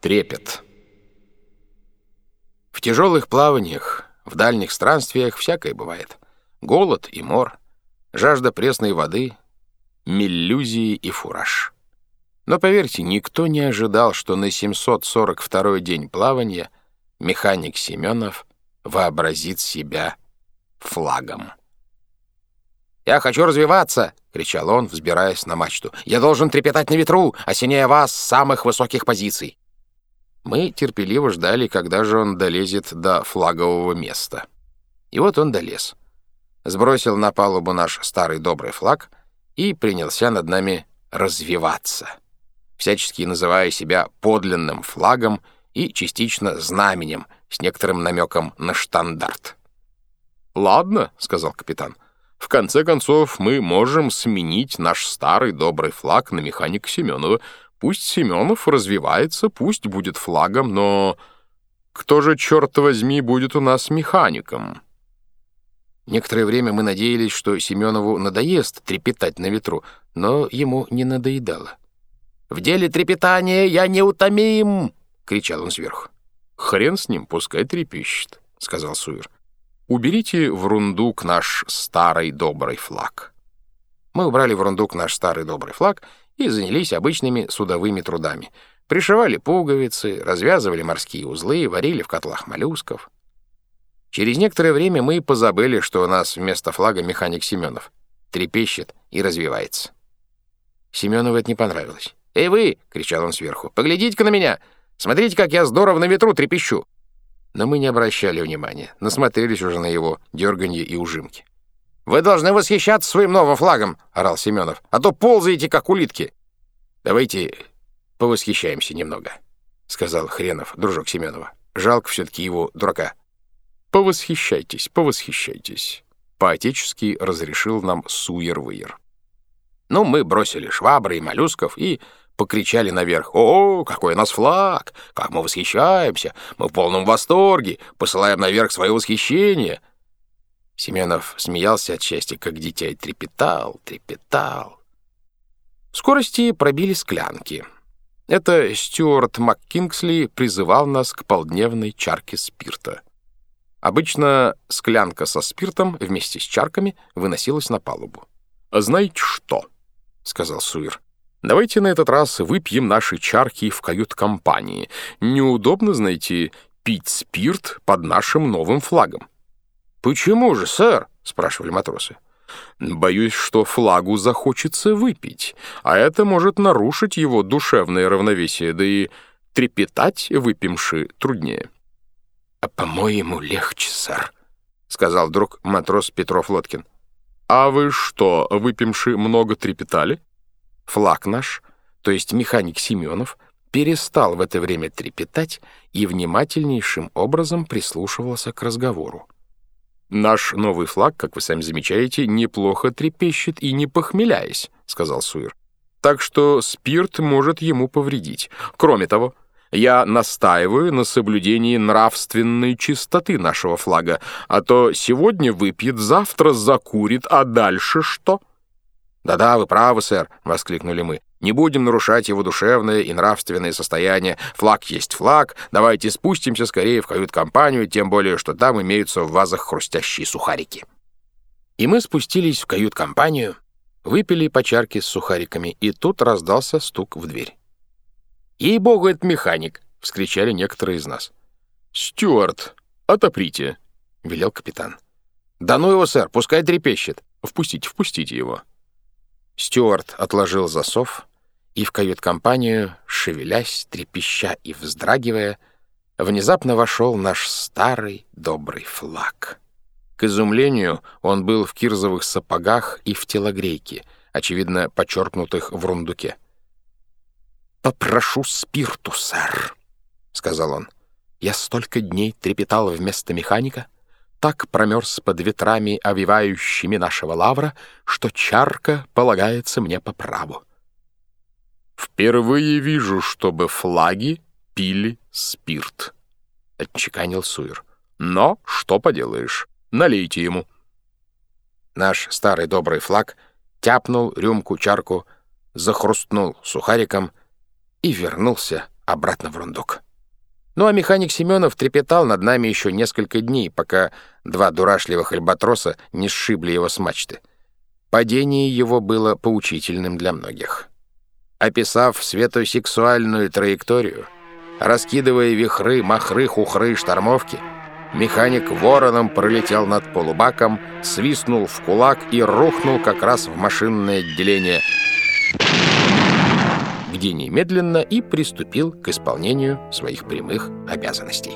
Трепет. В тяжелых плаваниях, в дальних странствиях всякое бывает. Голод и мор, жажда пресной воды, меллюзии и фураж. Но поверьте, никто не ожидал, что на 742 день плавания механик Семенов вообразит себя флагом. «Я хочу развиваться!» — кричал он, взбираясь на мачту. «Я должен трепетать на ветру, осеняя вас с самых высоких позиций!» Мы терпеливо ждали, когда же он долезет до флагового места. И вот он долез. Сбросил на палубу наш старый добрый флаг и принялся над нами развиваться, всячески называя себя подлинным флагом и частично знаменем с некоторым намеком на штандарт. «Ладно», — сказал капитан, — «в конце концов мы можем сменить наш старый добрый флаг на механика Семенова, Пусть Семенов развивается, пусть будет флагом, но кто же, черт возьми, будет у нас механиком? Некоторое время мы надеялись, что Семенову надоест трепетать на ветру, но ему не надоедало. «В деле трепетания я неутомим!» — кричал он сверху. «Хрен с ним, пускай трепещет», — сказал Суир. «Уберите в рундук наш старый добрый флаг». Мы убрали в рундук наш старый добрый флаг и занялись обычными судовыми трудами. Пришивали пуговицы, развязывали морские узлы, варили в котлах моллюсков. Через некоторое время мы позабыли, что у нас вместо флага механик Семенов. Трепещет и развивается. Семенову это не понравилось. «Эй вы!» — кричал он сверху. «Поглядите-ка на меня! Смотрите, как я здорово на ветру трепещу!» Но мы не обращали внимания, насмотрелись уже на его дерганье и ужимки. «Вы должны восхищаться своим новым флагом!» — орал Семенов. «А то ползаете, как улитки!» «Давайте повосхищаемся немного», — сказал Хренов, дружок Семенова. «Жалко все-таки его, дурака». «Повосхищайтесь, повосхищайтесь», — по-отечески разрешил нам Суер-Выер. Ну, мы бросили швабры и моллюсков и покричали наверх. «О, какой у нас флаг! Как мы восхищаемся! Мы в полном восторге! Посылаем наверх свое восхищение!» Семенов смеялся от счастья, как дитя, и трепетал, трепетал. В скорости пробили склянки. Это Стюарт МакКингсли призывал нас к полдневной чарке спирта. Обычно склянка со спиртом вместе с чарками выносилась на палубу. «А знаете что?» — сказал Суир. «Давайте на этот раз выпьем наши чарки в кают-компании. Неудобно, знаете, пить спирт под нашим новым флагом». «Почему же, сэр?» — спрашивали матросы. «Боюсь, что флагу захочется выпить, а это может нарушить его душевное равновесие, да и трепетать выпивши труднее». «А, по-моему, легче, сэр», — сказал вдруг матрос Петров Лоткин. «А вы что, выпивши много трепетали?» Флаг наш, то есть механик Семенов, перестал в это время трепетать и внимательнейшим образом прислушивался к разговору. «Наш новый флаг, как вы сами замечаете, неплохо трепещет и не похмеляясь», — сказал Суир. «Так что спирт может ему повредить. Кроме того, я настаиваю на соблюдении нравственной чистоты нашего флага, а то сегодня выпьет, завтра закурит, а дальше что?» «Да-да, вы правы, сэр», — воскликнули мы. Не будем нарушать его душевное и нравственное состояние. Флаг есть флаг. Давайте спустимся скорее в кают-компанию, тем более, что там имеются в вазах хрустящие сухарики. И мы спустились в кают-компанию, выпили по чарке с сухариками, и тут раздался стук в дверь. «Ей-богу, это механик!» — вскричали некоторые из нас. «Стюарт, отоприте!» — велел капитан. «Да ну его, сэр, пускай трепещет. Впустите, впустите его». Стюарт отложил засов, и в кают-компанию, шевелясь, трепеща и вздрагивая, внезапно вошел наш старый добрый флаг. К изумлению он был в кирзовых сапогах и в телогрейке, очевидно, почерпнутых в рундуке. «Попрошу спирту, сэр», — сказал он. «Я столько дней трепетал вместо механика, так промерз под ветрами, овивающими нашего лавра, что чарка полагается мне по праву. «Впервые вижу, чтобы флаги пили спирт», — отчеканил Суир. «Но что поделаешь, налейте ему». Наш старый добрый флаг тяпнул рюмку-чарку, захрустнул сухариком и вернулся обратно в рундук. Ну а механик Семенов трепетал над нами еще несколько дней, пока два дурашливых альбатроса не сшибли его с мачты. Падение его было поучительным для многих. Описав светосексуальную траекторию, раскидывая вихры, махры, хухры, штормовки, механик вороном пролетел над полубаком, свистнул в кулак и рухнул как раз в машинное отделение, где немедленно и приступил к исполнению своих прямых обязанностей.